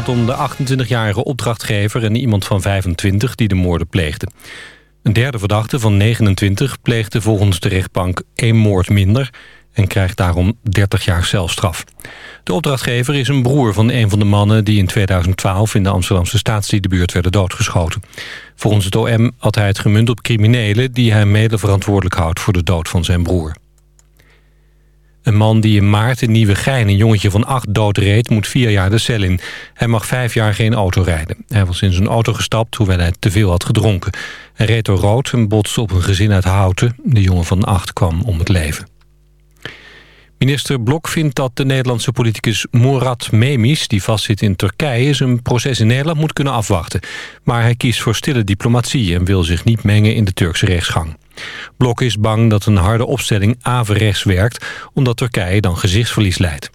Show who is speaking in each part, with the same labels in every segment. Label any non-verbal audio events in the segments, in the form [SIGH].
Speaker 1: gaat om de 28-jarige opdrachtgever en iemand van 25 die de moorden pleegde. Een derde verdachte van 29 pleegde volgens de rechtbank één moord minder en krijgt daarom 30 jaar celstraf. De opdrachtgever is een broer van een van de mannen... die in 2012 in de Amsterdamse staatsliedenbuurt werden doodgeschoten. Volgens het OM had hij het gemunt op criminelen... die hij mede verantwoordelijk houdt voor de dood van zijn broer. Een man die in maart in Nieuwegein een jongetje van acht doodreed... moet vier jaar de cel in. Hij mag vijf jaar geen auto rijden. Hij was in zijn auto gestapt hoewel hij te veel had gedronken. Hij reed door rood en botste op een gezin uit Houten. De jongen van acht kwam om het leven. Minister Blok vindt dat de Nederlandse politicus Murat Memis... die vastzit in Turkije, zijn proces in Nederland moet kunnen afwachten. Maar hij kiest voor stille diplomatie... en wil zich niet mengen in de Turkse rechtsgang. Blok is bang dat een harde opstelling averechts werkt... omdat Turkije dan gezichtsverlies leidt.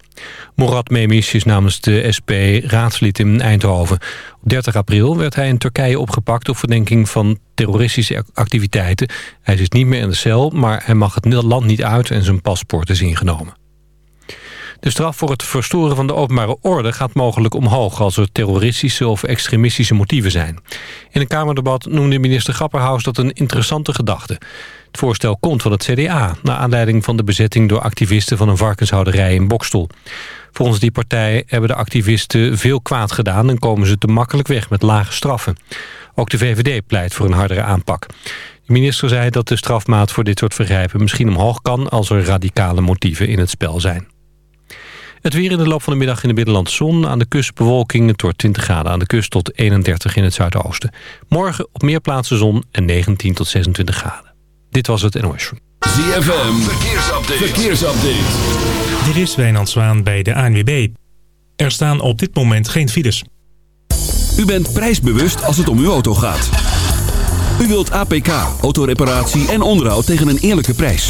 Speaker 1: Murat Memis is namens de SP raadslid in Eindhoven. Op 30 april werd hij in Turkije opgepakt... op verdenking van terroristische activiteiten. Hij zit niet meer in de cel, maar hij mag het land niet uit... en zijn paspoort is ingenomen. De straf voor het verstoren van de openbare orde gaat mogelijk omhoog... als er terroristische of extremistische motieven zijn. In een Kamerdebat noemde minister Grapperhaus dat een interessante gedachte. Het voorstel komt van het CDA... naar aanleiding van de bezetting door activisten van een varkenshouderij in Bokstel. Volgens die partij hebben de activisten veel kwaad gedaan... en komen ze te makkelijk weg met lage straffen. Ook de VVD pleit voor een hardere aanpak. De minister zei dat de strafmaat voor dit soort vergrijpen misschien omhoog kan... als er radicale motieven in het spel zijn. Het weer in de loop van de middag in de binnenland zon. Aan de kust bewolking. Het wordt 20 graden aan de kust tot 31 in het zuidoosten. Morgen op meer plaatsen zon en 19 tot 26 graden. Dit was het NOS.
Speaker 2: ZFM, verkeersupdate. verkeersupdate.
Speaker 3: Dit is Wijnand Zwaan bij de ANWB. Er staan op dit moment geen files.
Speaker 2: U bent prijsbewust als het om uw auto gaat. U wilt APK, autoreparatie en onderhoud tegen een eerlijke prijs.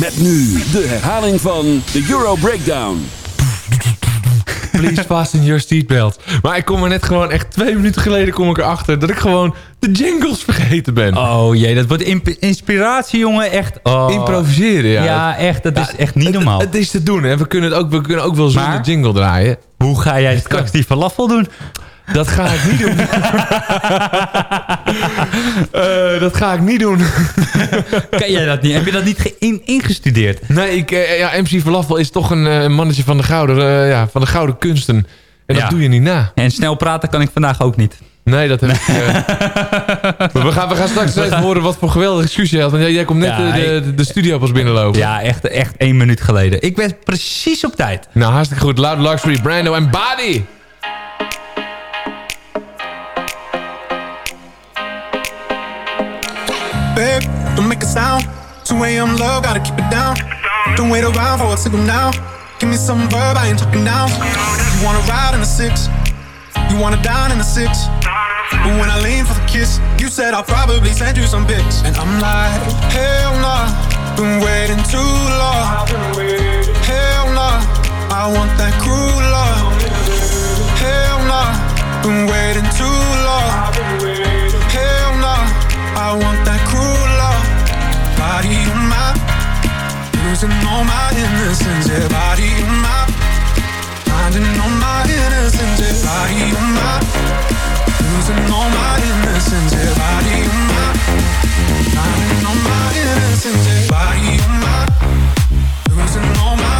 Speaker 2: Met nu de herhaling van de Euro Breakdown.
Speaker 4: Please fasten your seatbelt. Maar ik kom er net gewoon echt twee minuten geleden kom ik erachter dat ik gewoon de jingles vergeten ben.
Speaker 5: Oh jee, dat wordt inspiratie jongen, echt. Oh.
Speaker 4: Improviseren, ja.
Speaker 5: Ja, echt, dat is echt niet normaal.
Speaker 4: Het, het, is te doen, hè. We kunnen, het ook, we kunnen ook wel zonder maar, jingle draaien.
Speaker 5: Hoe ga jij straks die falafel doen?
Speaker 4: Dat ga ik niet doen. uh, [LAUGHS] dat ga ik niet doen. [LAUGHS]
Speaker 5: Ken jij dat niet? Heb je dat niet in, ingestudeerd?
Speaker 4: Nee, ik, uh, ja, MC Falafel is toch een uh, mannetje van de, gouden, ja, van de gouden kunsten. En dat doe je niet na.
Speaker 5: En snel praten kan ik vandaag ook niet.
Speaker 4: Nee, dat heb ik... [LAUGHS] we, gaan, we gaan straks even gaan... horen wat voor geweldige excuus je had. Want jij, jij komt net ja, de, de, de, studio pas binnenlopen.
Speaker 5: Ja, echt, echt één minuut geleden. Ik ben precies op tijd.
Speaker 4: Nou, hartstikke goed. Loud Luxury, Brando en Body.
Speaker 6: Don't make a sound. 2 a.m. love, gotta keep it down. Don't wait around for a signal now. Give me some verb, I ain't talking now. You wanna ride in the six, you wanna dine in the six. But when I lean for the kiss, you said I'll probably send you some pics. And I'm like, hell nah, been waiting too long. Hell nah, I want that cruel love. Hell nah, been waiting too long. Losing all my innocence. Yeah, body on my, finding all my innocence. Yeah, body on my, losing all my innocence. Yeah, body on my, finding all my innocence. Yeah, body on my, losing all my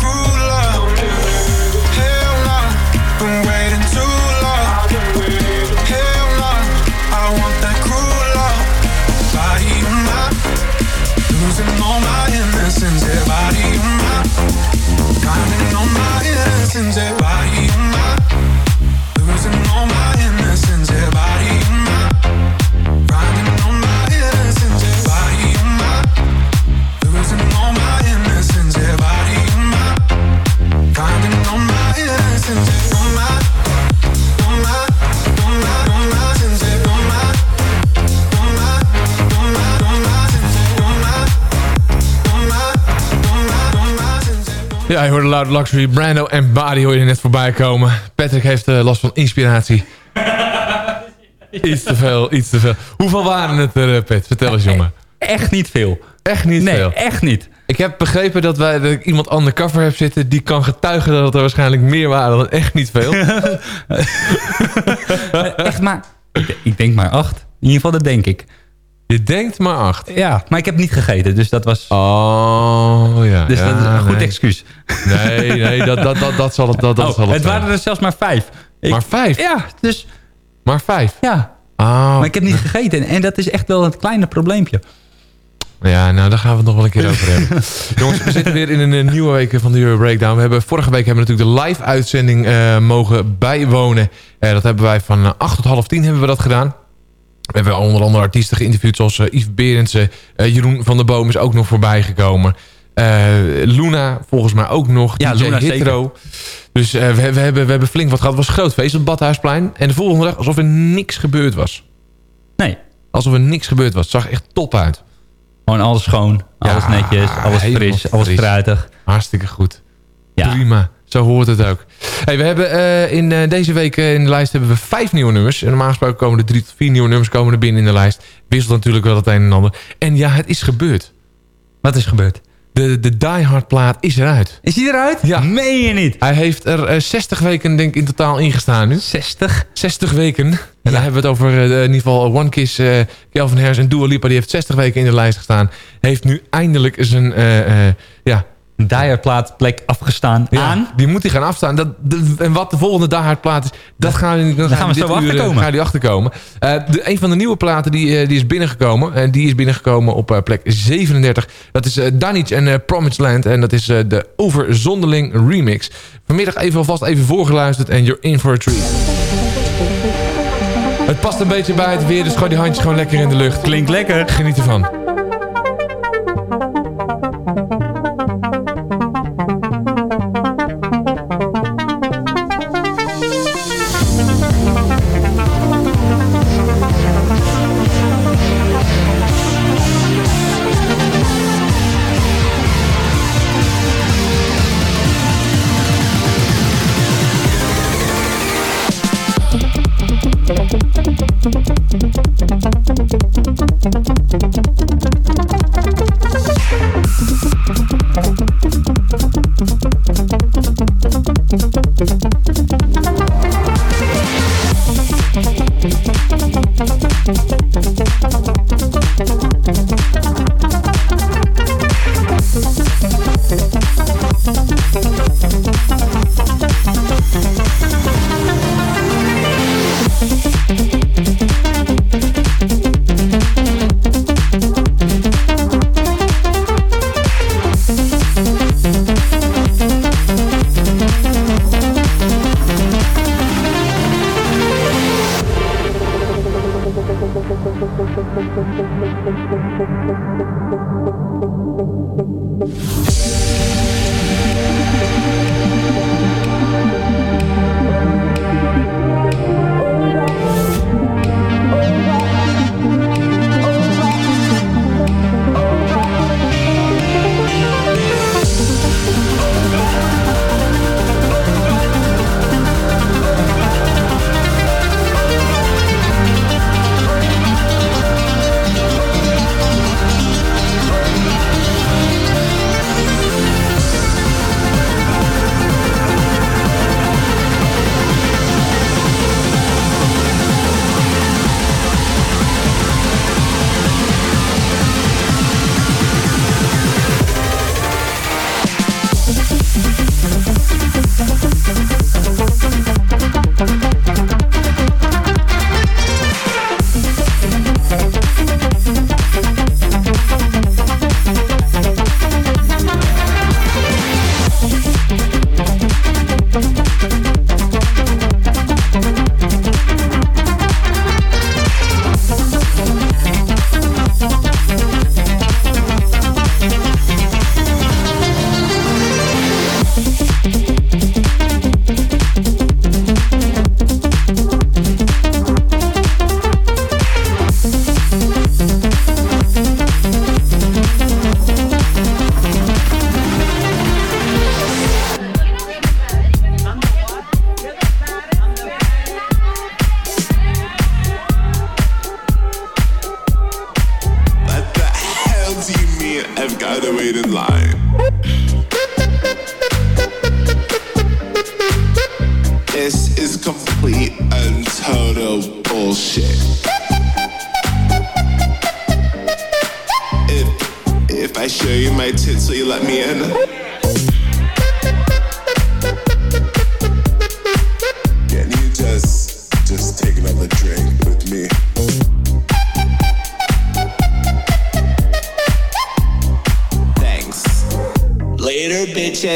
Speaker 6: everybody.
Speaker 4: Ja, je hoorde Loud Luxury, Brando en Body hoor je net voorbij komen. Patrick heeft eh, last van inspiratie. [LAUGHS] iets te veel, iets te veel. Hoeveel waren het er, eh, Pet? Vertel eens, jongen.
Speaker 5: Echt niet veel.
Speaker 4: Echt niet
Speaker 5: Nee,
Speaker 4: veel?
Speaker 5: echt niet.
Speaker 4: Ik heb begrepen dat, wij, dat ik iemand undercover heb zitten... die kan getuigen dat het er waarschijnlijk meer waren dan echt niet veel. [LAUGHS]
Speaker 5: Echt maar... Ik, ik denk maar acht. In ieder geval, dat denk ik.
Speaker 4: Je denkt maar acht.
Speaker 5: Ja, maar ik heb niet gegeten, dus dat was...
Speaker 4: Oh, ja.
Speaker 5: Dus
Speaker 4: ja,
Speaker 5: dat is een goed
Speaker 4: nee.
Speaker 5: excuus.
Speaker 4: Nee, nee, dat, dat, dat, dat zal het, dat, dat
Speaker 5: Oh,
Speaker 4: zal het
Speaker 5: het waren er zelfs maar vijf. Ik-
Speaker 4: Maar vijf?
Speaker 5: Ja, dus...
Speaker 4: Maar vijf?
Speaker 5: Ja.
Speaker 4: Oh,
Speaker 5: Maar ik heb niet gegeten. En dat is echt wel een kleine probleempje.
Speaker 4: Ja, nou, daar gaan we het nog wel een keer over hebben. [LAUGHS] Jongens, we zitten weer in een eh, nieuwe week van de Euro Breakdown. We hebben, vorige week hebben we natuurlijk de live-uitzending eh, mogen bijwonen. Eh, dat hebben wij van eh, 8 tot half 10 hebben we dat gedaan. We hebben onder andere artiesten geïnterviewd zoals eh, Yves Berendsen. eh, Jeroen van der Boom is ook nog voorbij gekomen. Eh, Luna volgens mij ook nog.
Speaker 5: Ja,
Speaker 4: DJ
Speaker 5: Luna zeker.
Speaker 4: Hitro. Dus we, we, hebben, we hebben flink wat gehad. Het was een groot feest op het Badhuisplein. En de volgende dag alsof er niks gebeurd was.
Speaker 5: Nee.
Speaker 4: Alsof er niks gebeurd was. Het zag echt top uit.
Speaker 5: Gewoon alles schoon, alles
Speaker 4: Ja,
Speaker 5: netjes, alles fris, alles fruitig.
Speaker 4: Hartstikke goed.
Speaker 5: Ja.
Speaker 4: Prima. Zo hoort het ook. Hey, we hebben eh, in eh, deze week eh, in de lijst hebben we vijf nieuwe nummers. En normaal gesproken komen er drie tot vier nieuwe nummers komen er binnen in de lijst. Wisselt natuurlijk wel het een en ander. En ja, het is gebeurd.
Speaker 5: Wat is gebeurd?
Speaker 4: De, de Die Hard plaat is eruit.
Speaker 5: Is die eruit?
Speaker 4: Ja.
Speaker 5: Meen je niet?
Speaker 4: Hij heeft er eh, 60 weken denk ik in totaal ingestaan nu.
Speaker 5: 60?
Speaker 4: 60 weken. En dan hebben we het over in ieder geval One Kiss, Calvin Harris en Dua Lipa. Die heeft 60 weken in de lijst gestaan. Heeft nu eindelijk zijn ja,
Speaker 5: Dyer-plaat plek afgestaan
Speaker 4: Ja,
Speaker 5: aan.
Speaker 4: Die moet hij gaan afstaan. Dat, de- en wat de volgende Die Hard plaat is, dat gaan we, dan
Speaker 5: gaan we
Speaker 4: dit
Speaker 5: zo
Speaker 4: eh,
Speaker 5: achterkomen.
Speaker 4: Gaan die achterkomen. De, een van de nieuwe platen die, eh, die is binnengekomen. En die is binnengekomen op plek 37. Dat is uh, Danich en Promised Land. En dat is de Overzonderling remix. Vanmiddag even alvast even voorgeluisterd. En you're in for a treat. Het past een beetje bij het weer. Dus gooi die handjes gewoon lekker in de lucht.
Speaker 5: Klinkt lekker.
Speaker 4: Geniet ervan.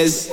Speaker 7: says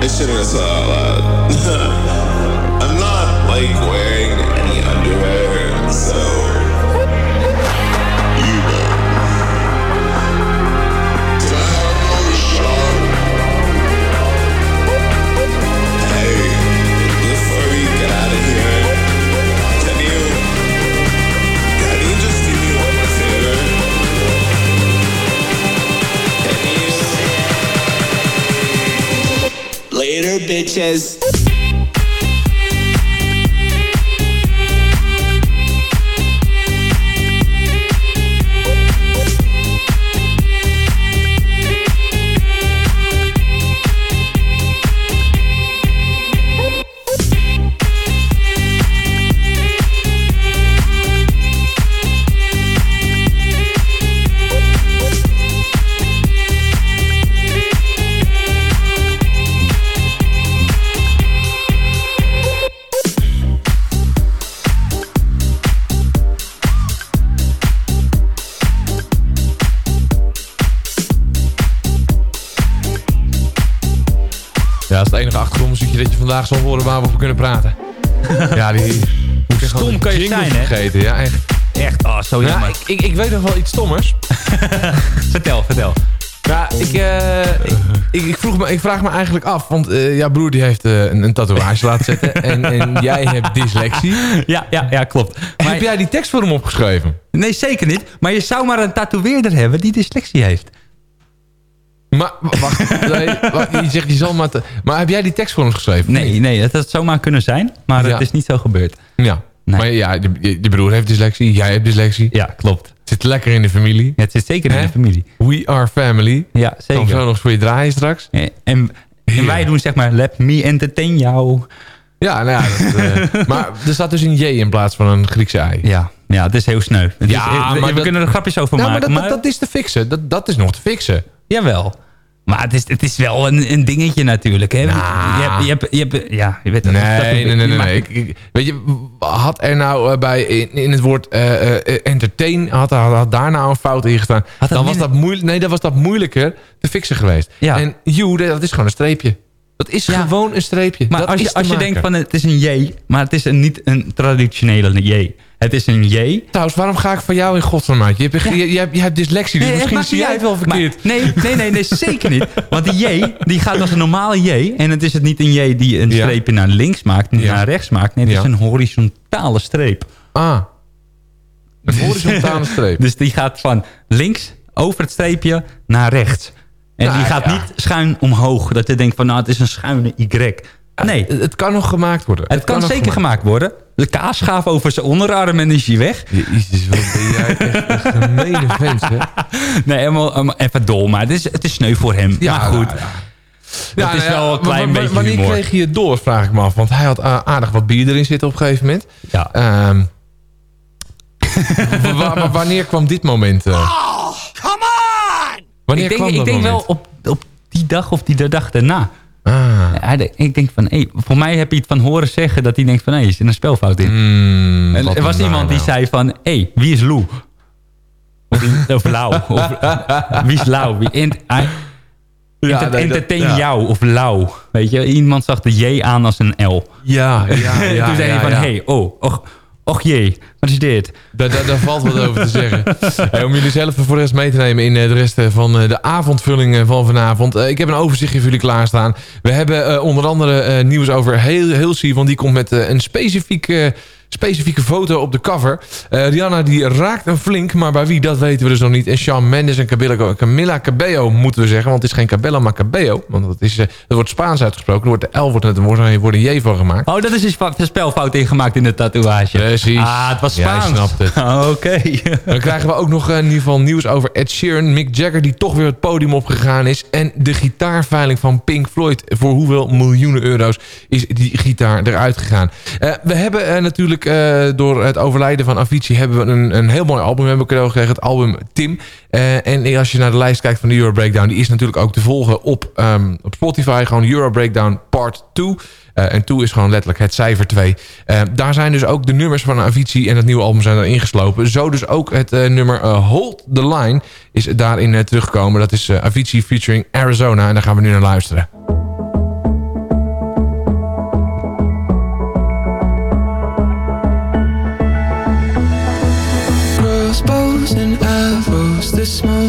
Speaker 7: This shit is so uh, loud. [LAUGHS] I'm not like wearing any underwear, so. bitches.
Speaker 4: Dat je vandaag zal horen waar we over kunnen praten. [LAUGHS] ja, die...
Speaker 5: Stom kan je zijn, hè?
Speaker 4: vergeten, ja, echt.
Speaker 5: Echt, oh, zo
Speaker 4: Ja,
Speaker 5: jammer.
Speaker 4: ik, ik, ik weet nog wel iets stommers. [LAUGHS]
Speaker 5: vertel, vertel.
Speaker 4: Ja, ik, eh, ik, ik, ik vroeg me, ik vraag me eigenlijk af. Want eh jouw broer die heeft eh, een, een tatoeage laten zetten. [LAUGHS] En, en jij hebt dyslexie.
Speaker 5: Ja, ja, ja klopt. Maar,
Speaker 4: Heb jij die tekst voor hem opgeschreven?
Speaker 5: Nee, zeker niet. Maar je zou maar een tatoeëerder hebben die dyslexie heeft.
Speaker 4: Maar wacht, nee, wacht, je zegt je zal maar... heb jij die tekst voor hem geschreven?
Speaker 5: Nee, nee, dat had zomaar kunnen zijn. Maar
Speaker 4: Ja.
Speaker 5: het is niet zo gebeurd.
Speaker 4: Ja.
Speaker 5: Nee.
Speaker 4: Maar ja, je broer heeft dyslexie, jij hebt dyslexie.
Speaker 5: Ja, klopt.
Speaker 4: Zit lekker in de familie.
Speaker 5: Ja, het zit zeker in de familie.
Speaker 4: We are family.
Speaker 5: Ja,
Speaker 4: Kan zo
Speaker 5: zeker.
Speaker 4: nog voor je draaien straks.
Speaker 5: En, en, en wij doen zeg maar, let me entertain jou.
Speaker 4: Ja, nou ja. Dat, eh, [LAUGHS] maar er staat dus een J in plaats van een Griekse ei.
Speaker 5: Ja, ja het is heel sneu. Het
Speaker 4: Ja,
Speaker 5: is-
Speaker 4: maar
Speaker 5: we
Speaker 4: dat-
Speaker 5: kunnen er grapjes over
Speaker 4: Nou, maar
Speaker 5: maken.
Speaker 4: dat,
Speaker 5: maar
Speaker 4: dat, dat is te fixen. Dat, dat is nog te fixen.
Speaker 5: Jawel. Maar het is, het is wel een, een dingetje natuurlijk. Hè? Want Je hebt, je hebt, je hebt, ja, je weet dat-
Speaker 4: Nee, nee, nee. nee. Ik, ik- weet je, had er nou eh, bij in, in het woord eh, eh, entertain, had, had, had daar nou een fout in gestaan, dan was dat, moeilijk, nee, dan was dat moeilijker te fixen geweest.
Speaker 5: Ja.
Speaker 4: En you, dat is gewoon een streepje. Dat is
Speaker 5: Ja.
Speaker 4: gewoon een streepje.
Speaker 5: Maar
Speaker 4: dat
Speaker 5: als je, als je denkt van het is een J, maar het is een, niet een traditionele J. Het is een J.
Speaker 4: Trouwens, waarom ga ik van jou in godsnaam uit? Je hebt, je, je hebt, je hebt dyslexie, dus
Speaker 5: Nee,
Speaker 4: misschien zie jij het wel verkeerd.
Speaker 5: Maar- nee, nee, nee, nee, zeker niet. Want die J, die gaat als een normale J. En het is het niet een J die een streepje naar links maakt, niet naar rechts maakt. Nee, het is een horizontale streep.
Speaker 4: Ah, een horizontale [LAUGHS] streep.
Speaker 5: Dus die gaat van links over het streepje naar rechts. En
Speaker 4: Nou,
Speaker 5: die gaat
Speaker 4: ja.
Speaker 5: niet schuin omhoog. Dat je denkt van nou, het is een schuine Y. Nee,
Speaker 4: Het, het kan nog gemaakt worden.
Speaker 5: het kan zeker gemaakt worden. De kaasschaaf over zijn onderarm en is hij weg.
Speaker 4: Jezus, wat ben jij echt een gemene vent, hè?
Speaker 5: Nee, helemaal, helemaal even dol. Maar het is, het is sneu voor hem.
Speaker 4: Ja,
Speaker 5: maar goed.
Speaker 4: ja, ja.
Speaker 5: Het is wel een klein beetje
Speaker 4: Wanneer
Speaker 5: humor.
Speaker 4: kreeg je het door, vraag ik me af. Want hij had aardig wat bier erin zitten op een gegeven moment.
Speaker 5: Ja.
Speaker 4: Ehm, [LAUGHS] wa- wanneer kwam dit moment? eh? Wanneer
Speaker 5: ik denk,
Speaker 4: kwam
Speaker 5: ik
Speaker 4: dat
Speaker 5: denk wel op, op die dag of die de dag daarna.
Speaker 4: Ah.
Speaker 5: Hij ik denk van, hey, voor mij heb je het van horen zeggen dat hij denkt van, hé, hey, er zit een spelfout in.
Speaker 4: Hmm,
Speaker 5: en er was iemand die
Speaker 4: nou.
Speaker 5: zei van, hé, hey, wie is Lou? Of, of Lau. [LAUGHS] Of, wie is Lau? Wie ent, hij-
Speaker 4: Ja,
Speaker 5: enter-
Speaker 4: nee, dat-
Speaker 5: entertain
Speaker 4: ja.
Speaker 5: jou of Lau. Weet je, iemand zag de J aan als een L.
Speaker 4: Ja, ja, [LAUGHS] ja.
Speaker 5: Toen zei hij van, hé, hey, oh, och, och jee, wat is dit?
Speaker 4: Daar, daar, daar valt wat over te zeggen. [LAUGHS] Hey, om jullie zelf voor de rest mee te nemen in eh, de rest eh, van eh, de avondvulling van vanavond. Ik heb een overzichtje voor jullie klaarstaan. We hebben onder andere nieuws over heel, Hilsey, want die komt met een specifieke, specifieke foto op de cover. Eh, Rihanna die raakt een flink, maar bij wie dat weten we dus nog niet. En Shawn Mendes en Camilla, Camilla Cabello moeten we zeggen, want het is geen Cabello, maar Cabello. Want dat, is, eh, dat wordt Spaans uitgesproken. Er wordt de L wordt net een wordt een J van gemaakt.
Speaker 5: Oh, dat is een spelfout ingemaakt in de tatoeage.
Speaker 4: Precies.
Speaker 5: Ah, het was Spaans.
Speaker 4: snapt het. [LAUGHS]
Speaker 5: Ah, Oké.
Speaker 4: Dan krijgen we ook nog eh, in ieder geval nieuws over Ed Sheeran. Mick Jagger die toch weer het podium opgegaan is. En de gitaarveiling van Pink Floyd. Voor hoeveel miljoenen euro's is die gitaar eruit gegaan. Eh, we hebben eh, eh, door het overlijden van Avicii... hebben we een, een heel mooi album hebben gekregen. Het album Tim. Eh, en als je naar de lijst kijkt van de Euro Breakdown... die is natuurlijk ook te volgen op, ehm, op Spotify. Gewoon Euro Breakdown Part 2. Eh, en 2 is gewoon letterlijk het cijfer 2. Eh, daar zijn dus ook de nummers van Avicii en het nieuwe album zijn erin geslopen. Zo dus ook het nummer Hold the Line is daarin teruggekomen. Dat is Avicii featuring Arizona. En daar gaan we nu naar luisteren.
Speaker 8: Smoke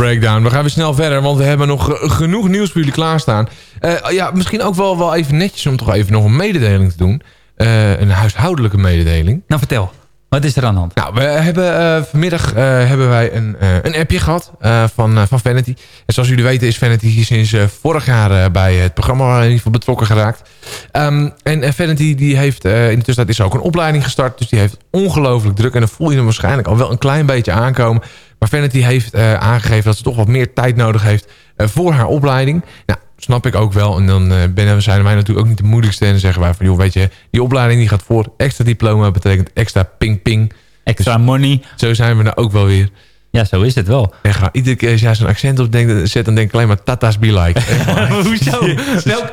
Speaker 4: Breakdown. We gaan weer snel verder, want we hebben nog eh, genoeg nieuws voor jullie klaarstaan. Eh, ja, misschien ook wel, wel even netjes om toch even nog een mededeling te doen. Eh, een huishoudelijke mededeling.
Speaker 5: Nou, vertel. Wat is er aan de hand?
Speaker 4: Nou, we hebben vanmiddag hebben wij een, een appje gehad eh, van, van Vanity. En zoals jullie weten is Vanity hier sinds vorig jaar bij het programma in ieder geval betrokken geraakt. Ehm, en Vanity die heeft in de tussentijd is ook een opleiding gestart. Dus die heeft ongelooflijk druk. En dan voel je hem waarschijnlijk al wel een klein beetje aankomen. Maar Vanity heeft eh, aangegeven dat ze toch wat meer tijd nodig heeft eh, voor haar opleiding. Nou, snap ik ook wel. En dan eh, ben, zijn wij natuurlijk ook niet de moeilijkste. En dan zeggen wij van, joh, weet je, die opleiding die gaat voor. Extra diploma betekent extra ping-ping.
Speaker 5: Extra money.
Speaker 4: Zo zijn we nou ook wel weer.
Speaker 5: Ja, zo is het wel.
Speaker 4: En ga, iedere keer als jij zo'n accent op denkt, zet, dan denk ik alleen maar Tata's be like. [LAUGHS]
Speaker 5: Hoezo? [LAUGHS] Welk,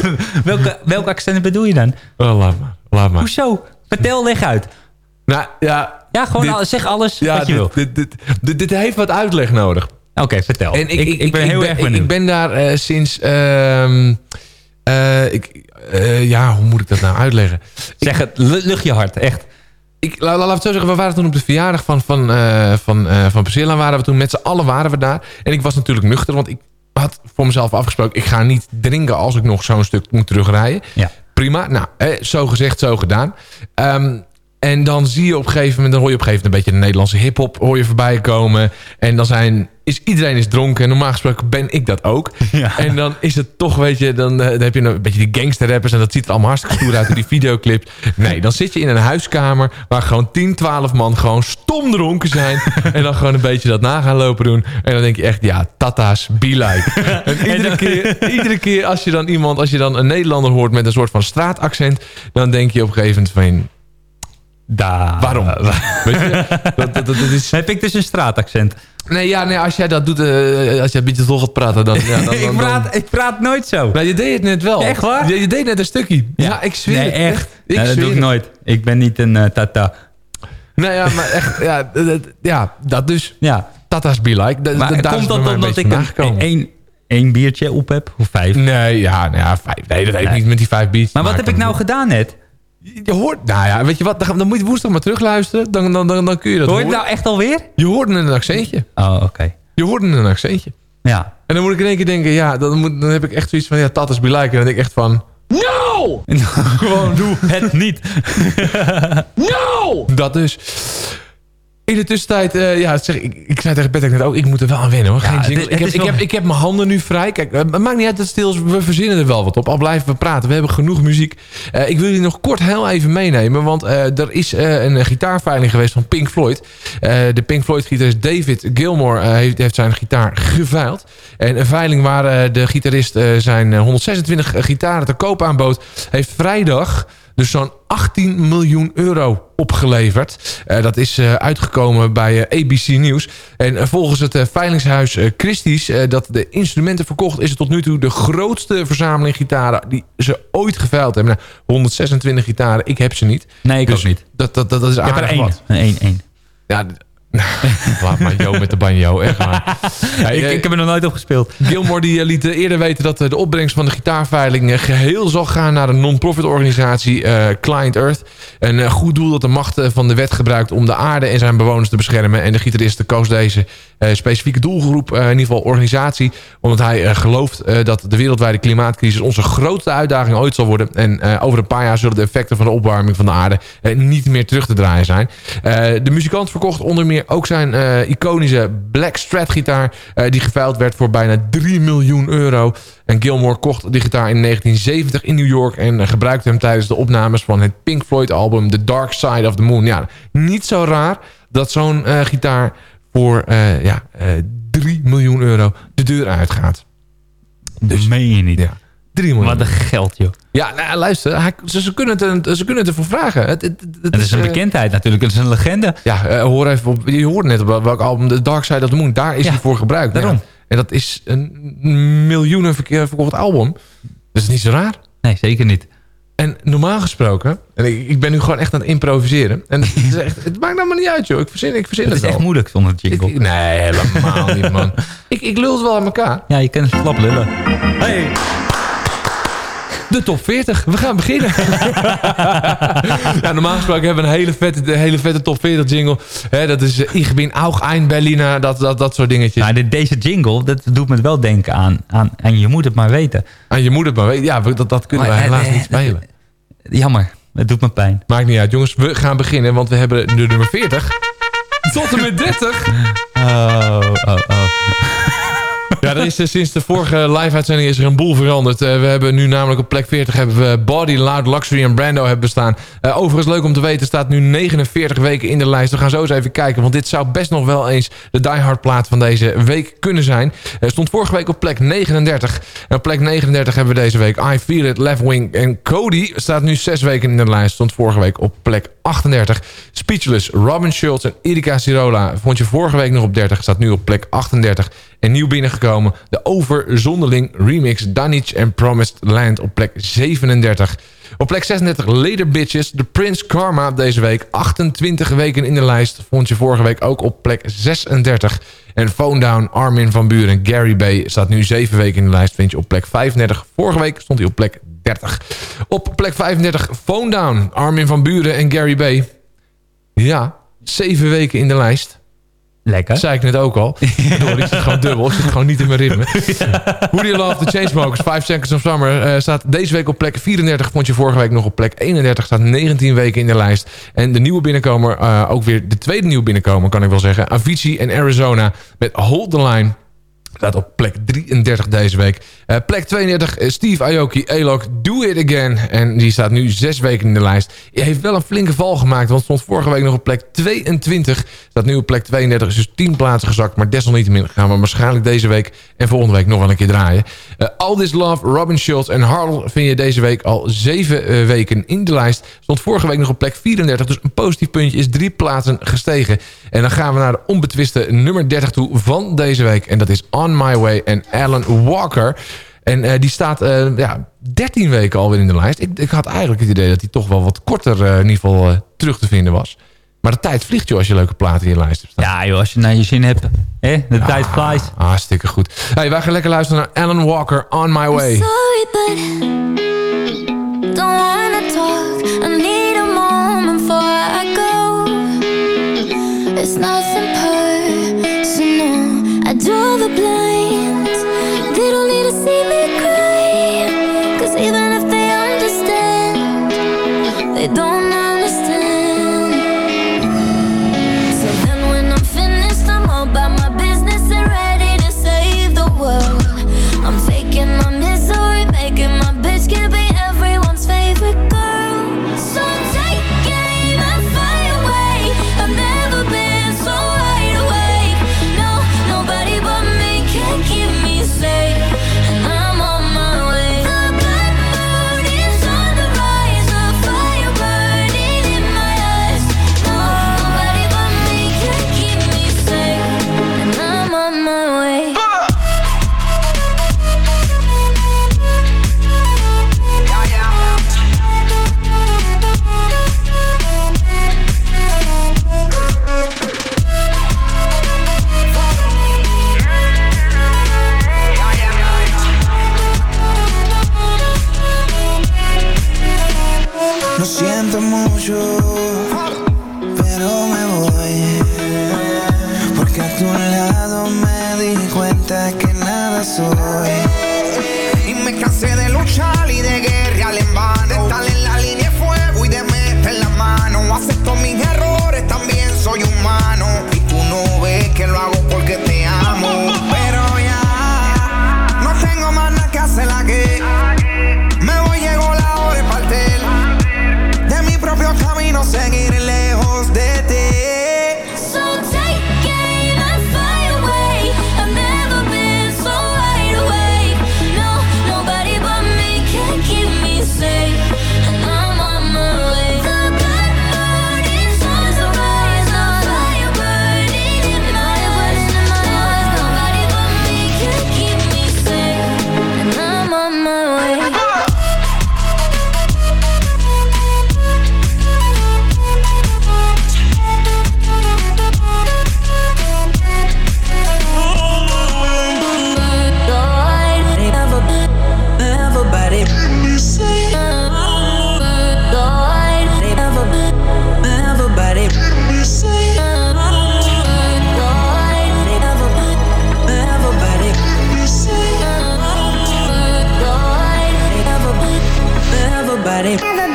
Speaker 5: [LAUGHS] welke, welk accent bedoel je dan?
Speaker 4: Oh, laat maar. Laat maar.
Speaker 5: Hoezo? Vertel, leg uit.
Speaker 4: Nou, ja...
Speaker 5: Ja, gewoon
Speaker 4: dit-
Speaker 5: al- zeg alles
Speaker 4: ja,
Speaker 5: wat je wil.
Speaker 4: dit, dit, dit, dit, heeft wat uitleg nodig.
Speaker 5: Oké, vertel.
Speaker 4: En ik,
Speaker 5: ik, ik ben heel
Speaker 4: ik
Speaker 5: erg
Speaker 4: ben,
Speaker 5: benieuwd.
Speaker 4: Ik ben daar eh, sinds... ehm, eh, ik, eh, ja, hoe moet ik dat nou uitleggen?
Speaker 5: zeg het, lu- lucht je hart, echt.
Speaker 4: Ik, laat, laat het zo zeggen, we waren toen op de verjaardag van, van, van, van Priscilla. Waren we toen met z'n allen waren we daar. En ik was natuurlijk nuchter, want ik had voor mezelf afgesproken... ik ga niet drinken als ik nog zo'n stuk moet terugrijden.
Speaker 5: Ja.
Speaker 4: Prima, nou, eh, zo gezegd, zo gedaan. Ehm, en dan zie je op een gegeven moment... dan hoor je op een gegeven moment een beetje de Nederlandse hiphop hoor je voorbij komen. En dan zijn, is iedereen is dronken. En normaal gesproken ben ik dat ook. [LAUGHS] En dan is het toch, weet je... dan, eh, dan heb je een beetje die gangsterrappers... en dat ziet er allemaal hartstikke stoer uit in die videoclips. Nee, dan zit je in een huiskamer... waar gewoon 10, 12 man gewoon stom dronken zijn... [LAUGHS] en dan gewoon een beetje dat na gaan lopen doen. En dan denk je echt, ja, tata's, be like. [LAUGHS] En iedere keer, iedere keer als je dan iemand... als je dan een Nederlander hoort met een soort van straataccent... dan denk je op een gegeven moment van...
Speaker 5: Daar.
Speaker 4: Waarom? [LAUGHS] Weet je, dat, dat, dat is...
Speaker 5: Heb ik dus een straataccent?
Speaker 4: Nee, ja, nee, als jij dat doet, eh, als je een beetje toch gaat praten, dan... Ja, dan, [LAUGHS] dan,
Speaker 5: ik, praat, ik praat nooit zo.
Speaker 4: Nou, je deed het net wel.
Speaker 5: Echt waar?
Speaker 4: Je, je deed net een stukje. Ja, ik zweer
Speaker 5: nee, echt.
Speaker 4: Ik
Speaker 5: Nee, dat
Speaker 4: zweer
Speaker 5: doe ik nooit. Ik ben niet een eh, tata.
Speaker 4: Nou ja, maar echt, ja, dat- ja dat dus.
Speaker 5: Ja.
Speaker 4: Tata's be like. Da-
Speaker 5: Maar
Speaker 4: daar
Speaker 5: komt dat omdat ik een, één, biertje op heb? Of vijf?
Speaker 4: Nee, ja, nou ja, vijf. Nee, dat heeft
Speaker 5: Nee.
Speaker 4: niet met die vijf beats.
Speaker 5: Maar wat heb ik nou gedaan net?
Speaker 4: Je hoort, nou ja, weet je wat, dan, dan moet je woensdag maar terugluisteren. Dan, dan, dan, dan kun je dat
Speaker 5: Hoor je het nou echt alweer?
Speaker 4: Je hoorde een accentje.
Speaker 5: Oh, oké.
Speaker 4: Je hoorde een accentje.
Speaker 5: Ja.
Speaker 4: En dan moet ik in één keer denken, ja, dan, moet, dan heb ik echt zoiets van, ja, Tata's be like. En dan denk ik echt van, no! [LAUGHS]
Speaker 5: Gewoon doe het niet. [LAUGHS]
Speaker 4: No! Dat dus. In de tussentijd, eh, ja, zeg, ik, ik zei tegen Patrick net ook, ik moet er wel aan wennen hoor. Geen
Speaker 5: Ja,
Speaker 4: ik, heb, ik, heb, ik heb mijn handen nu vrij. Kijk, eh, het maakt niet uit dat stil is. We verzinnen er wel wat op. Al blijven we praten. We hebben genoeg muziek. Eh, ik wil jullie nog kort heel even meenemen. Want eh, er is een gitaarveiling geweest van Pink Floyd. De Pink Floyd gitarist David Gilmour eh, heeft, heeft zijn gitaar geveild. En een veiling waar de gitarist zijn eh, 126 gitaren te koop aanbood... heeft vrijdag dus zo'n 18 miljoen euro opgeleverd. Eh, dat is eh, uitgekomen bij eh, ABC Nieuws. En volgens het veilingshuis Christie's... dat de instrumenten verkocht... is het tot nu toe de grootste verzameling gitaren... die ze ooit geveild hebben. Nou, 126 gitaren, ik heb ze niet.
Speaker 5: Nee, ik
Speaker 4: Dus
Speaker 5: ook niet.
Speaker 4: Dat, dat, dat, dat is
Speaker 5: Ik heb er
Speaker 4: aardig
Speaker 5: één.
Speaker 4: wat.
Speaker 5: Eén, één.
Speaker 4: Ja, [LAUGHS] laat maar Jo met de banjo, echt waar. [LAUGHS]
Speaker 5: Ik,
Speaker 4: eh,
Speaker 5: ik heb er nog nooit op gespeeld.
Speaker 4: Gilmore die eh, liet eh, eerder weten dat de opbrengst van de gitaarveiling eh, geheel zal gaan naar een non-profit organisatie Client Earth. Een goed doel dat de macht van de wet gebruikt om de aarde en zijn bewoners te beschermen. En de gitarist koos deze specifieke doelgroep, in ieder geval organisatie, omdat hij gelooft dat de wereldwijde klimaatcrisis onze grootste uitdaging ooit zal worden. En over een paar jaar zullen de effecten van de opwarming van de aarde niet meer terug te draaien zijn. De muzikant verkocht onder meer ook zijn eh, iconische Black Strat gitaar, eh, die geveild werd voor bijna 3 miljoen euro. En Gilmore kocht die gitaar in 1970 in New York en eh, gebruikte hem tijdens de opnames van het Pink Floyd album The Dark Side of the Moon. Ja, niet zo raar dat zo'n gitaar voor ja, eh 3 miljoen euro de deur uitgaat.
Speaker 5: Dus meen je niet.
Speaker 4: Ja, 3 miljoen.
Speaker 5: Wat een geld, joh.
Speaker 4: Ja, nou, luister, hij- ze, ze, kunnen het, er- ze kunnen het ervoor vragen. Het, het, het,
Speaker 5: Het is een
Speaker 4: eh,
Speaker 5: bekendheid natuurlijk. Het is een legende.
Speaker 4: Ja, eh, hoor even op, je hoorde net op welk album The Dark Side of the Moon. Daar is
Speaker 5: Ja,
Speaker 4: hij voor gebruikt.
Speaker 5: daarom.
Speaker 4: Ja. En dat is een miljoenen verkeer verkocht album. Dat is niet zo raar.
Speaker 5: Nee, zeker niet.
Speaker 4: En normaal gesproken, en ik, ik ben nu gewoon echt aan het improviseren. En het, is echt, het maakt nou maar niet uit, joh. Ik verzin, ik verzin
Speaker 5: Het
Speaker 4: het,
Speaker 5: is echt moeilijk zonder jingle.
Speaker 4: Ik- nee, helemaal niet, man. [LAUGHS] Ik, ik lul het wel aan elkaar.
Speaker 5: Ja, je kan het slap lullen. Hey.
Speaker 4: De top 40. We gaan beginnen. [LAUGHS] ja, normaal gesproken hebben we een hele vette, hele vette top 40 jingle. Dat is uh, Ich bin auch ein Berliner. Dat, dat, dat soort dingetjes.
Speaker 5: Maar de- deze jingle, dat doet me wel denken aan, aan... En je moet het maar weten.
Speaker 4: En je moet het maar weten. Ja, we- dat, dat kunnen
Speaker 5: Maar,
Speaker 4: wij helaas
Speaker 5: eh,
Speaker 4: niet spelen.
Speaker 5: Jammer, het doet me pijn.
Speaker 4: Maakt niet uit, jongens. We gaan beginnen, want we hebben de nummer 40. Tot en met 30.
Speaker 5: Oh, oh, oh.
Speaker 4: Ja, er is eh, sinds de vorige live-uitzending is er een boel veranderd. Eh, we hebben nu namelijk op plek 40 hebben we Body, Loud, Luxury en Brando hebben bestaan. Eh, overigens leuk om te weten, staat nu 49 weken in de lijst. We gaan zo eens even kijken, want dit zou best nog wel eens de Die Hard plaat van deze week kunnen zijn. Stond vorige week op plek 39. En op plek 39 hebben we deze week I Feel It, Left Wing en Cody. Staat nu 6 weken in de lijst. Stond vorige week op plek 38. Speechless, Robin Schultz en Erika Sirola vond je vorige week nog op 30. Staat nu op plek 38. En nieuw binnengekomen, de Overzonderling remix Danich en Promised Land op plek 37. Op plek 36 Later Bitches, de Prince Karma deze week. 28 weken in de lijst. Vond je vorige week ook op plek 36. En Phone Down, Armin van Buren, Gary Bay staat nu 7 weken in de lijst. Vind je op plek 35. Vorige week stond hij op plek 30. Op plek 35 Phone Down, Armin van Buren en Gary Bay. Ja, 7 weken in de lijst.
Speaker 5: Lekker.
Speaker 4: Zei ik net ook al. [LAUGHS] Door, ik zit gewoon dubbel. Ik zit gewoon niet in mijn ritme. Who Do You Love, The Chainsmokers, 5 Seconds of Summer... eh, staat deze week op plek 34. Vond je vorige week nog op plek 31. Staat 19 weken in de lijst. En de nieuwe binnenkomer, eh, ook weer de tweede nieuwe binnenkomer... kan ik wel zeggen. Avicii en Arizona met Hold The Line... Staat op plek 33 deze week. Eh, plek 32, eh, Steve Aoki, Elok, Do It Again. En die staat nu zes weken in de lijst. Hij heeft wel een flinke val gemaakt, want stond vorige week nog op plek 22. Staat nu op plek 32, is dus 10 plaatsen gezakt. Maar desalniettemin gaan we waarschijnlijk deze week en volgende week nog wel een keer draaien. Eh, All This Love, Robin Schultz en Harl vind je deze week al zeven weken in de lijst. Stond vorige week nog op plek 34, dus een positief puntje is drie plaatsen gestegen. En dan gaan we naar de onbetwiste nummer 30 toe van deze week. En dat is On My Way en Alan Walker. En eh, die staat eh, ja, 13 weken alweer in de lijst. Ik, ik had eigenlijk het idee dat hij toch wel wat korter eh, in ieder geval terug te vinden was. Maar de tijd vliegt joh als je leuke platen in je lijst hebt staan.
Speaker 5: Ja joh, als je naar je zin hebt. Hè? De tijd flies.
Speaker 4: Hartstikke goed. Hey, wij gaan lekker luisteren naar Alan Walker, On My Way.
Speaker 9: Sorry, but don't wanna talk. I need
Speaker 4: Everybody.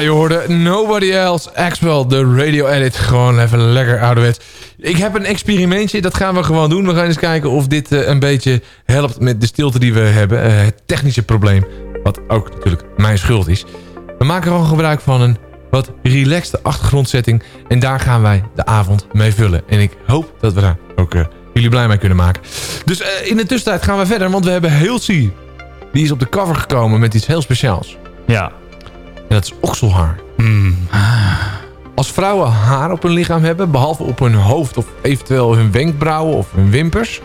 Speaker 4: Je hoorde Nobody Else, Axwell, de radio edit. Gewoon even lekker ouderwets. Ik heb een experimentje, dat gaan we gewoon doen. We gaan eens kijken of dit eh, een beetje helpt met de stilte die we hebben. Eh, het technische probleem, wat ook natuurlijk mijn schuld is. We maken gewoon gebruik van een wat relaxte achtergrondsetting. En daar gaan wij de avond mee vullen. En ik hoop dat we daar ook eh, jullie blij mee kunnen maken. Dus in de tussentijd gaan we verder, want we hebben Hilsey. Die is op de cover gekomen met iets heel speciaals.
Speaker 5: Ja.
Speaker 4: En dat is okselhaar. Als vrouwen haar op hun lichaam hebben, behalve op hun hoofd of eventueel hun wenkbrauwen of hun wimpers,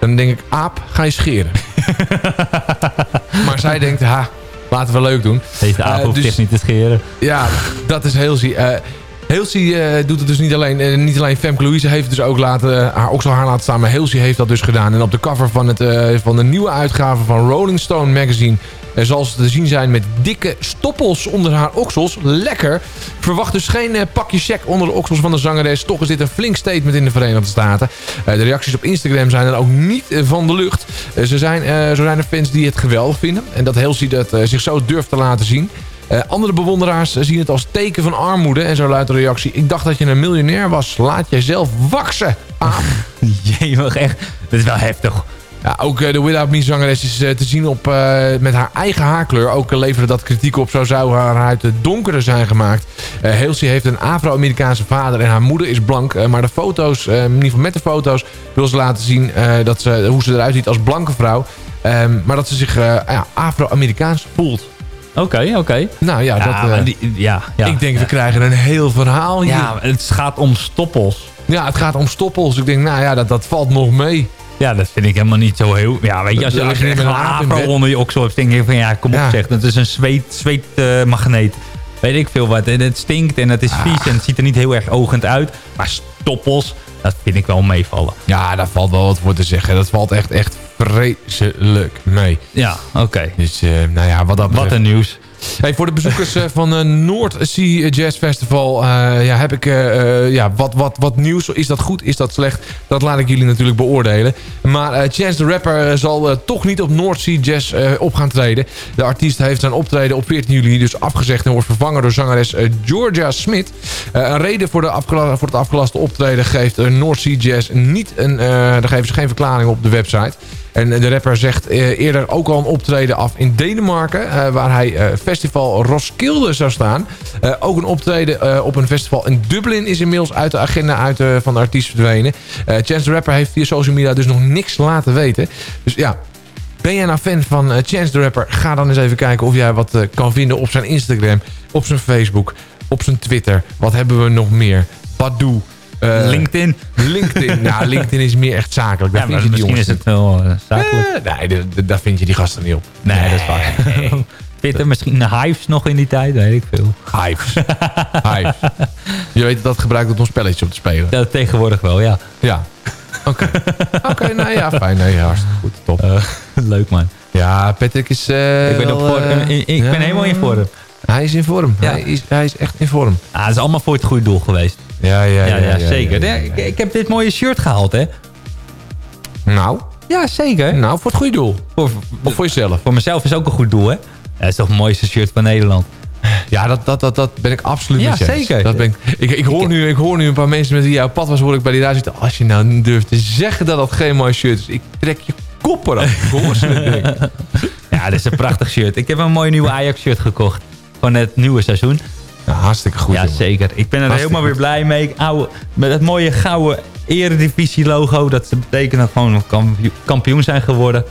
Speaker 4: dan denk ik, aap, ga je scheren. [LAUGHS] maar zij denkt, ha, laten we leuk doen.
Speaker 5: Deze aap
Speaker 4: Eh,
Speaker 5: hoeft
Speaker 4: dus-
Speaker 5: zich niet te scheren.
Speaker 4: Ja, dat is Halsey. Eh Halsey eh, doet het dus niet alleen. eh, niet alleen Femke Louise heeft dus ook laten, haar okselhaar laten staan. Maar Halsey heeft dat dus gedaan. En op de cover van, het, eh, van de nieuwe uitgave van Rolling Stone magazine... eh, zal ze te zien zijn met dikke stoppels onder haar oksels. Lekker. Verwacht dus geen eh, pakje check onder de oksels van de zangeres. Toch is dit een flink statement in de Verenigde Staten. Eh, de reacties op Instagram zijn er ook niet eh, van de lucht. Ze zijn, zo zijn er fans die het geweldig vinden. En dat Halsey dat zich zo durft te laten zien. Andere bewonderaars zien het als teken van armoede. En zo luidt de reactie. Ik dacht dat je een miljonair was. Laat jezelf waksen. aap." [LAUGHS]
Speaker 5: Jee, echt. Dat is wel heftig.
Speaker 4: Ja, ook eh, de Without Me zangeres is eh, te zien op, eh, met haar eigen haarkleur. Ook leverde dat kritiek op. Zo zou haar huid donkerder zijn gemaakt. Eh Halsey heeft een Afro-Amerikaanse vader en haar moeder is blank. Maar de foto's, in ieder geval met de foto's, wil ze laten zien dat ze, hoe ze eruit ziet als blanke vrouw. Ehm, maar dat ze zich ja, Afro-Amerikaans voelt.
Speaker 5: Oké, oké.
Speaker 4: Nou ja, dat,
Speaker 5: die- ja, ja.
Speaker 4: ik denk we krijgen een heel verhaal hier.
Speaker 5: Ja, het gaat om stoppels.
Speaker 4: Ja, het gaat om stoppels. Ik denk, nou ja, dat, dat valt nog mee.
Speaker 5: Ja, dat vind ik helemaal niet zo heel... Ja, weet je, als je, als je echt een afro onder je oksel hebt, denk je van ja, kom op zeg. Het is een zweet, zweetmagneet. Weet ik veel wat. En het stinkt en het is vies en het ziet er niet heel erg ogend uit. Maar stoppels, dat vind ik wel meevallen.
Speaker 4: Ja, daar valt wel wat voor te zeggen. Dat valt echt, echt vreselijk mee.
Speaker 5: Ja, oké.
Speaker 4: Dus, eh, nou ja, wat dat
Speaker 5: Wat een nieuws.
Speaker 4: Voor de bezoekers eh, van uh, Noord Sea Jazz Festival eh, ja, heb ik eh, eh, ja, wat, wat, wat nieuws. Is dat goed? Is dat slecht? Dat laat ik jullie natuurlijk beoordelen. Maar eh, Chance the Rapper eh, zal eh, toch niet op Noord Sea Jazz eh, op gaan treden. De artiest heeft zijn optreden op 14 juli dus afgezegd... en wordt vervangen door zangeres eh, Georgia Smith. Eh, een reden voor, de voor het afgelaste optreden geeft Noord Sea Jazz niet een... eh, daar geven ze geen verklaring op de website. En de rapper zegt eh, eerder ook al een optreden af in Denemarken... eh, waar hij eh, festival Roskilde zou staan. Ook een optreden op een festival in Dublin is inmiddels uit de agenda uit, van de artiest verdwenen. Chance the Rapper heeft via social media dus nog niks laten weten. Dus ja, ben jij nou fan van Chance the Rapper? Ga dan eens even kijken of jij wat kan vinden op zijn Instagram, op zijn Facebook, op zijn Twitter. Wat hebben we nog meer? Badoo. Eh,
Speaker 5: LinkedIn.
Speaker 4: LinkedIn. nou, [LAUGHS] LinkedIn is meer echt zakelijk. Daar
Speaker 5: Ja,
Speaker 4: vind je die
Speaker 5: misschien is het wel eh, zakelijk.
Speaker 4: eh, nee, daar vind je die gasten niet op.
Speaker 5: Nee, dat is waar. [LAUGHS] Twitter, misschien Hives nog in die tijd, weet ik veel.
Speaker 4: Hives. [LAUGHS] Hives. Je weet dat dat gebruikt om een spelletje op te spelen.
Speaker 5: Dat tegenwoordig wel, ja.
Speaker 4: Ja. Oké. Oké, nou ja, fijn. Nee, hartstikke goed. Top.
Speaker 5: Leuk man.
Speaker 4: ja, Patrick is...
Speaker 5: Ik ben, op ik ben helemaal in vorm.
Speaker 4: Hij is in vorm.
Speaker 5: Ja.
Speaker 4: Hij, is, hij is echt in vorm.
Speaker 5: Ah, het is allemaal voor het goede doel geweest.
Speaker 4: Ja, ja,
Speaker 5: Ja, ja,
Speaker 4: ja,
Speaker 5: zeker. Ik, ik heb dit mooie shirt gehaald, hè?
Speaker 4: Nou,
Speaker 5: Ja, zeker.
Speaker 4: nou, voor het goede doel.
Speaker 5: Voor,
Speaker 4: Of voor jezelf.
Speaker 5: voor mezelf is ook een goed doel, hè? Dat is toch het mooiste shirt van Nederland.
Speaker 4: Ja, dat, dat, dat, dat ben ik absoluut
Speaker 5: Ja, zeker.
Speaker 4: Dat ben ik, ik, ik, hoor nu, ik hoor nu een paar mensen met wie jij op pad was, hoor ik bij die daar zitten. Als je nou durft te zeggen dat dat geen mooi shirt is, ik trek je kop eraf. [LAUGHS]
Speaker 5: Ja, dit is een prachtig shirt. Ik heb een mooi nieuwe Ajax-shirt gekocht. Van het nieuwe seizoen.
Speaker 4: Ja, hartstikke goed.
Speaker 5: ja,
Speaker 4: jongen.
Speaker 5: zeker. Ik ben er
Speaker 4: Hartstikke
Speaker 5: helemaal weer blij mee. Met het mooie gouden eredivisie-logo. Dat betekent dat we gewoon kampioen- zijn geworden.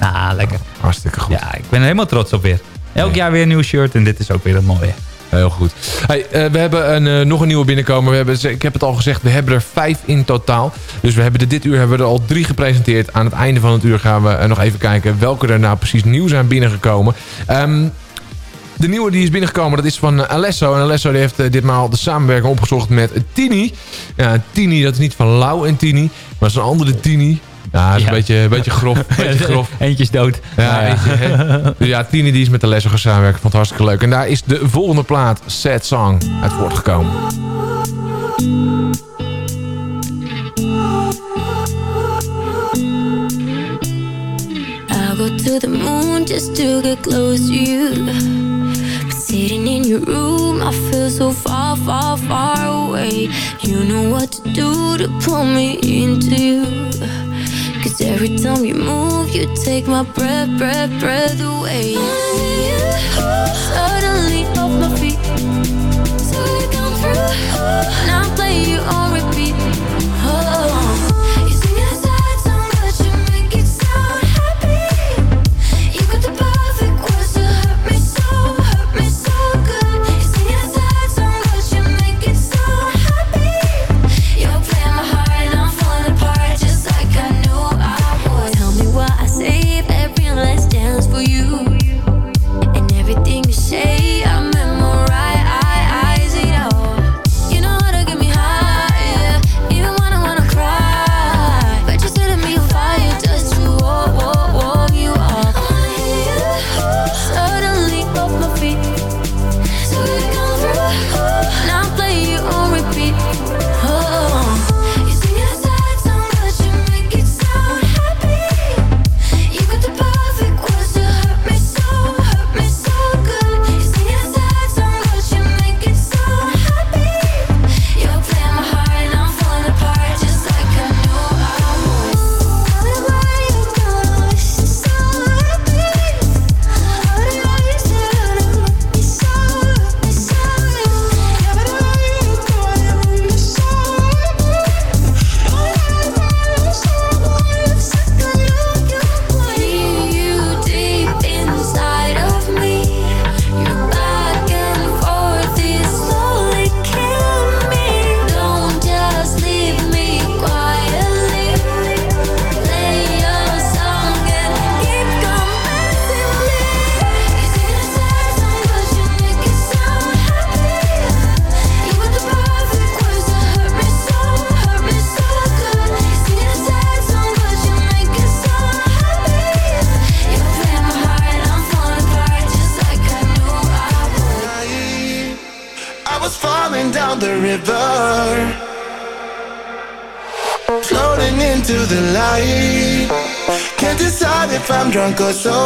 Speaker 5: Nou, lekker.
Speaker 4: Hartstikke goed.
Speaker 5: Ja, ik ben er helemaal trots op weer. Elk jaar weer een nieuw shirt en dit is ook weer het mooie.
Speaker 4: Heel goed. Hey, eh, we hebben een, eh, nog een nieuwe binnenkomen. We hebben, ik heb het al gezegd, we hebben er vijf in totaal. Dus we hebben er dit uur hebben we er al drie gepresenteerd. Aan het einde van het uur gaan we eh, nog even kijken welke er nou precies nieuw zijn binnengekomen. Ehm, de nieuwe die is binnengekomen, dat is van Alesso. En Alesso die heeft eh, ditmaal de samenwerking opgezocht met Tini. Ja, Tini, dat is niet van Lau en Tini, maar dat is een andere Tini. Ja, dat is
Speaker 5: Ja.
Speaker 4: een beetje, een beetje grof. Een beetje [LAUGHS] grof.
Speaker 5: Eentje is dood.
Speaker 4: Ja,
Speaker 5: Nou
Speaker 4: eentje, hè. Dus ja, Tini die is met de lessen gaan samenwerken. Vond het hartstikke leuk. En daar is de volgende plaat, Sad Song, uit voortgekomen.
Speaker 9: I'll go to the moon just to get close to you. Sitting in your room, I feel so far, far, far away. You know what to do to pull me into you. Cause every time you move, you take my breath, breath, breath away. You, suddenly off my feet. So you come through, and I play you on repeat.
Speaker 10: drunk or
Speaker 4: so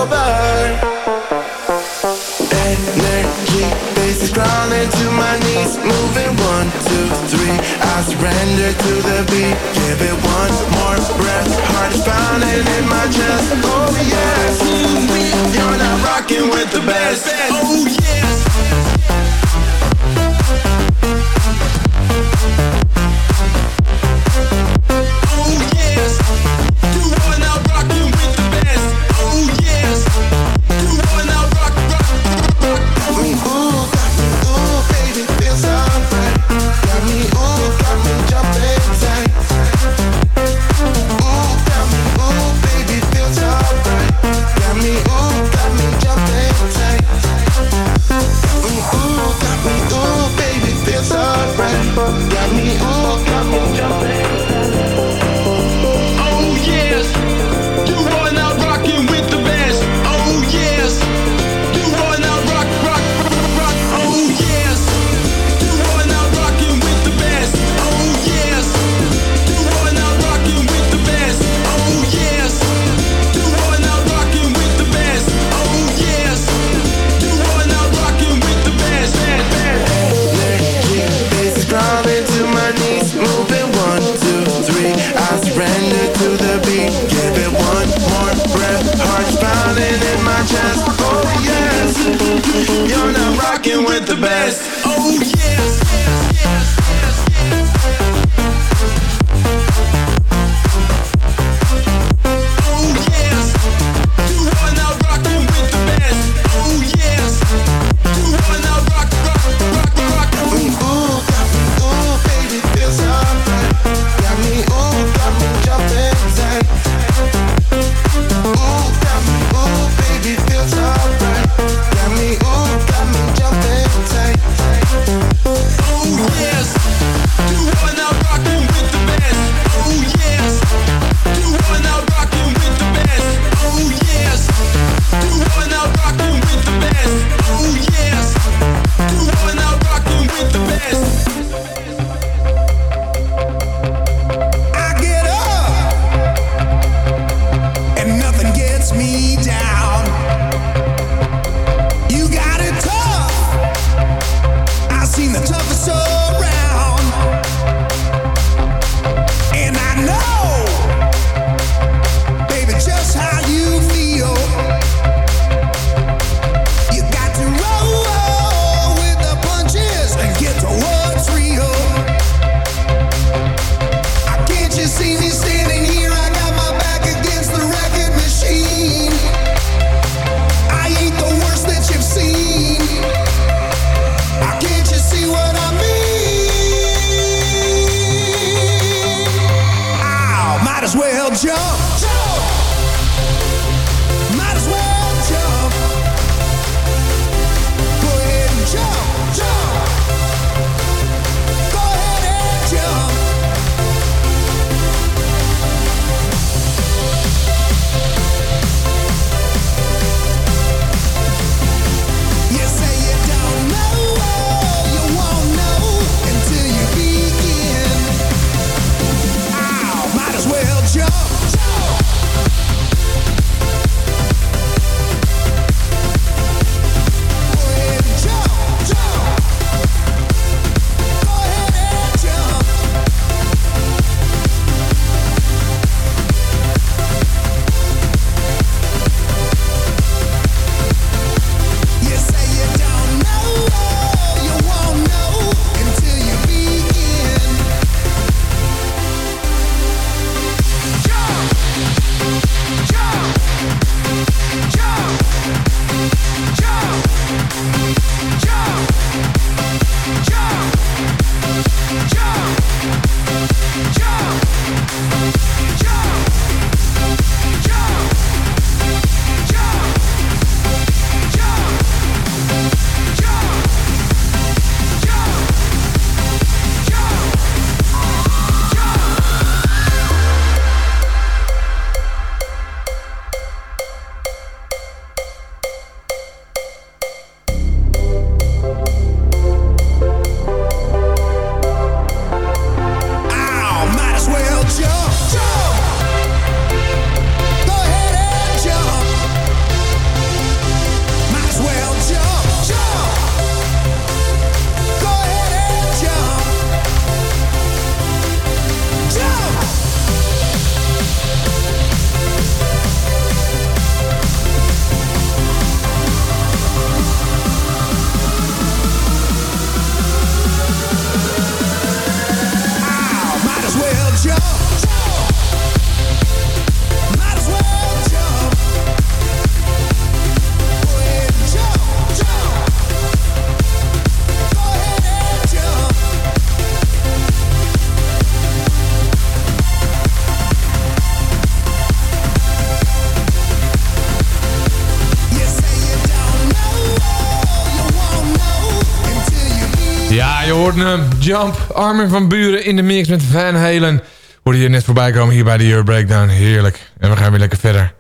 Speaker 4: Jump, Armin van Buren in de mix met Van Halen. Hoorde je net voorbij komen hier bij de Euro Breakdown. Heerlijk. En we gaan weer lekker verder.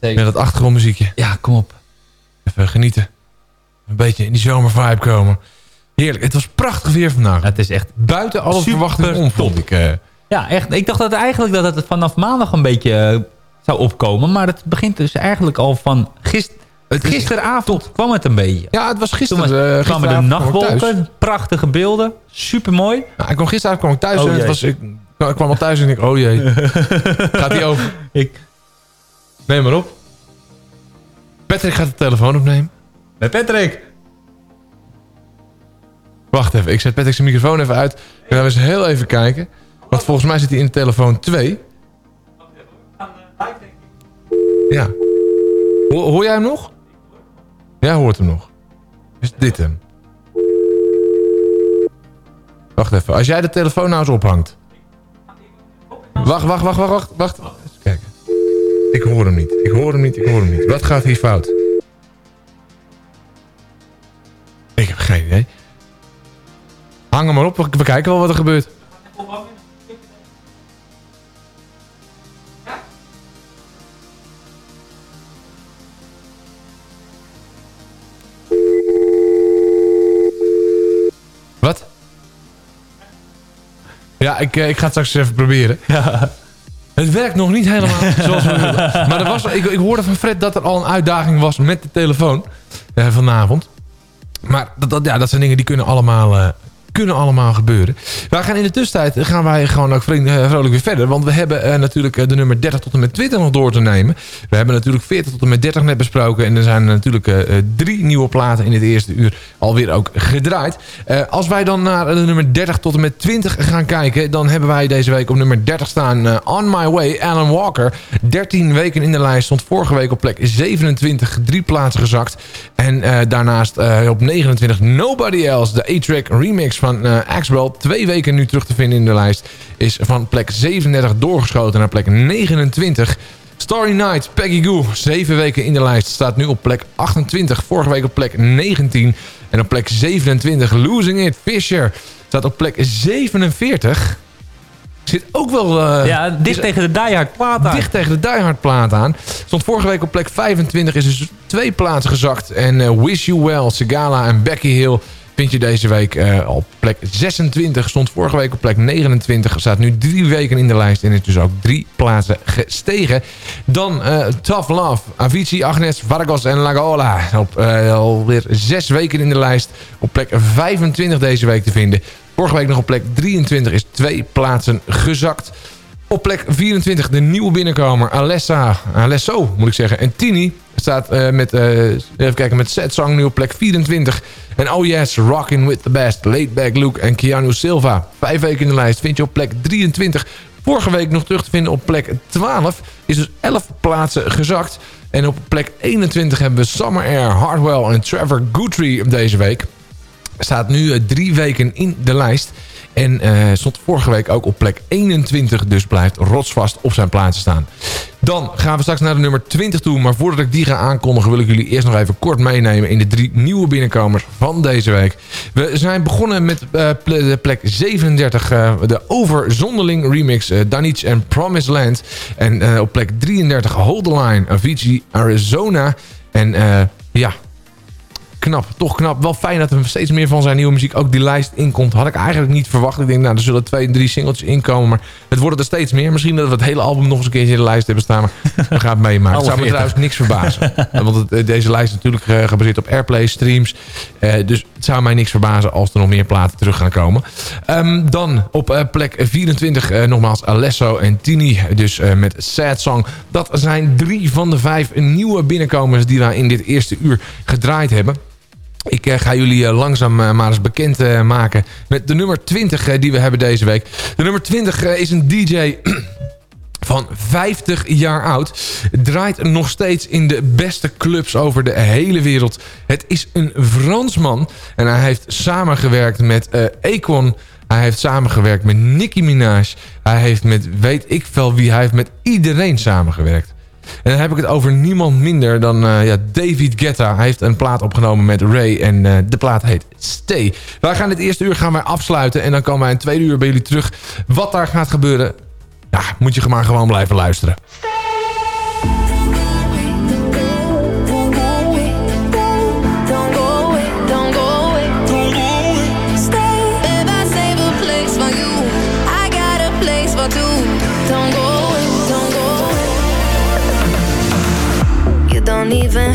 Speaker 5: zeker.
Speaker 4: Met dat achtergrondmuziekje.
Speaker 5: Ja, kom op.
Speaker 4: Even genieten. Een beetje in die zomervibe komen. Heerlijk. Het was prachtig weer vandaag.
Speaker 5: Het is echt
Speaker 4: Buiten alle verwachtingen om, vond ik. eh.
Speaker 5: Ja, echt. Ik dacht dat eigenlijk dat het vanaf maandag een beetje eh, zou opkomen. Maar het begint dus eigenlijk al van gist gisteravond kwam het een beetje.
Speaker 4: Ja, het was
Speaker 5: Toen
Speaker 4: gisteren.
Speaker 5: was-
Speaker 4: eh,
Speaker 5: kwamen de nachtwolken, prachtige beelden, super mooi.
Speaker 4: Nou, ik kwam gisteravond kwam ik thuis
Speaker 5: Oh,
Speaker 4: en het was, ik, ik kwam al thuis en ik oh jee. [LAUGHS] gaat die over?
Speaker 5: Ik.
Speaker 4: Neem maar op. Patrick gaat de telefoon opnemen.
Speaker 5: Met Patrick.
Speaker 4: Wacht even, ik zet Patrick zijn microfoon even uit. En dan eens heel even kijken. Want volgens mij zit hij in de telefoon 2. Ja. Hoor, hoor jij hem nog? Ja, hoort hem nog. Is dit hem? Wacht even, als jij de telefoon nou eens ophangt. Wacht, wacht, wacht, wacht, wacht. wacht. Eens kijken. Ik hoor hem niet, ik hoor hem niet, ik hoor hem niet. Wat gaat hier fout? Ik heb geen idee. Hang hem maar op, we kijken wel wat er gebeurt. Ik, eh, ik ga het straks even proberen. [LAUGHS] Het werkt nog niet helemaal [LAUGHS] zoals we willen. Maar er was, ik, ik hoorde van Fred dat er al een uitdaging was met de telefoon eh, vanavond. Maar dat, dat, ja, dat zijn dingen die kunnen allemaal, eh, kunnen allemaal gebeuren. Wij gaan in de tussentijd gaan wij gewoon ook eh, vrolijk weer verder. Want we hebben eh, natuurlijk eh, de nummer 30 tot en met 20 nog door te nemen. We hebben natuurlijk 40 tot en met 30 net besproken. En er zijn natuurlijk drie nieuwe platen in het eerste uur alweer ook gedraaid. Als wij dan naar de nummer 30 tot en met 20 gaan kijken... dan hebben wij deze week op nummer 30 staan On My Way, Alan Walker. 13 weken in de lijst, stond vorige week op plek 27, drie plaatsen gezakt. En daarnaast op 29 Nobody Else, de A-Track remix van eh Axwell. Twee weken nu terug te vinden in de lijst. Is van plek 37 doorgeschoten naar plek 29. Starry Night, Peggy Goo, zeven weken in de lijst. Staat nu op plek 28, vorige week op plek 19. En op plek 27 Losing It, Fisher. Staat op plek 47. Zit ook wel... eh,
Speaker 5: Ja, dicht
Speaker 4: is-
Speaker 5: tegen de Die Hard plaat aan.
Speaker 4: Dicht tegen de Die Hard plaat aan. Stond vorige week op plek 25. Is dus twee plaatsen gezakt. En eh, Wish You Well, Segala en Becky Hill vind je deze week eh, op plek 26. Stond vorige week op plek 29. Staat nu drie weken in de lijst. En is dus ook drie plaatsen gestegen. Dan eh, Tough Love. Avicii, Agnes, Vargas en Lagola. Op eh, alweer zes weken in de lijst. Op plek 25 deze week te vinden. Vorige week nog op plek 23 is twee plaatsen gezakt. Op plek 24 de nieuwe binnenkomer Alessa, Alesso moet ik zeggen. En Tini staat eh, met, eh, even kijken, met Set Song nu op plek 24. En oh yes, Rockin' with the best, Laid Back Luke en Keanu Silva. Vijf weken in de lijst vind je op plek 23. Vorige week nog terug te vinden op plek 12. Is dus 11 plaatsen gezakt. En op plek 21 hebben we Summer Air, Hardwell en Trevor Guthrie deze week staat nu eh, drie weken in de lijst. En eh, stond vorige week ook op plek 21. Dus blijft rotsvast op zijn plaatsen staan. Dan gaan we straks naar de nummer 20 toe. Maar voordat ik die ga aankondigen... wil ik jullie eerst nog even kort meenemen... in de drie nieuwe binnenkomers van deze week. We zijn begonnen met eh, plek 37. eh, de Overzonderling remix. eh Danich en Promised Land. En op plek 33 Hold the Line. Avicii Arizona. En ja, knap, toch knap. Wel fijn dat er steeds meer van zijn nieuwe muziek ook die lijst inkomt. Had ik eigenlijk niet verwacht. Ik denk, nou, er zullen twee, drie singeltjes inkomen. Maar het worden er steeds meer. Misschien dat we het hele album nog eens een keertje in de lijst hebben staan. Maar we gaan het meemaken. [LAUGHS] Het zou me trouwens niks verbazen. [LAUGHS] Want het, eh, deze lijst is natuurlijk eh, gebaseerd op airplay, streams. Eh, dus het zou mij niks verbazen als er nog meer platen terug gaan komen. Ehm, dan op plek 24 eh, nogmaals Alesso en Tini. Dus met Sad Song. Dat zijn drie van de vijf nieuwe binnenkomers die wij in dit eerste uur gedraaid hebben. Ik eh, ga jullie eh, langzaam eh, maar eens bekend maken met de nummer 20 eh, die we hebben deze week. De nummer 20 eh, is een DJ [CLEARS THROAT] van 50 jaar oud. Draait nog steeds in de beste clubs over de hele wereld. Het is een Fransman en hij heeft samengewerkt met Akon. Hij heeft samengewerkt met Nicki Minaj. Hij heeft met weet ik veel wie. Hij heeft met iedereen samengewerkt. En dan heb ik het over niemand minder dan eh, ja, David Guetta. Hij heeft een plaat opgenomen met Ray en eh, de plaat heet Stay. Wij gaan het eerste uur gaan wij afsluiten en dan komen wij in tweede uur bij jullie terug. Wat daar gaat gebeuren, ja, moet je maar gewoon blijven luisteren.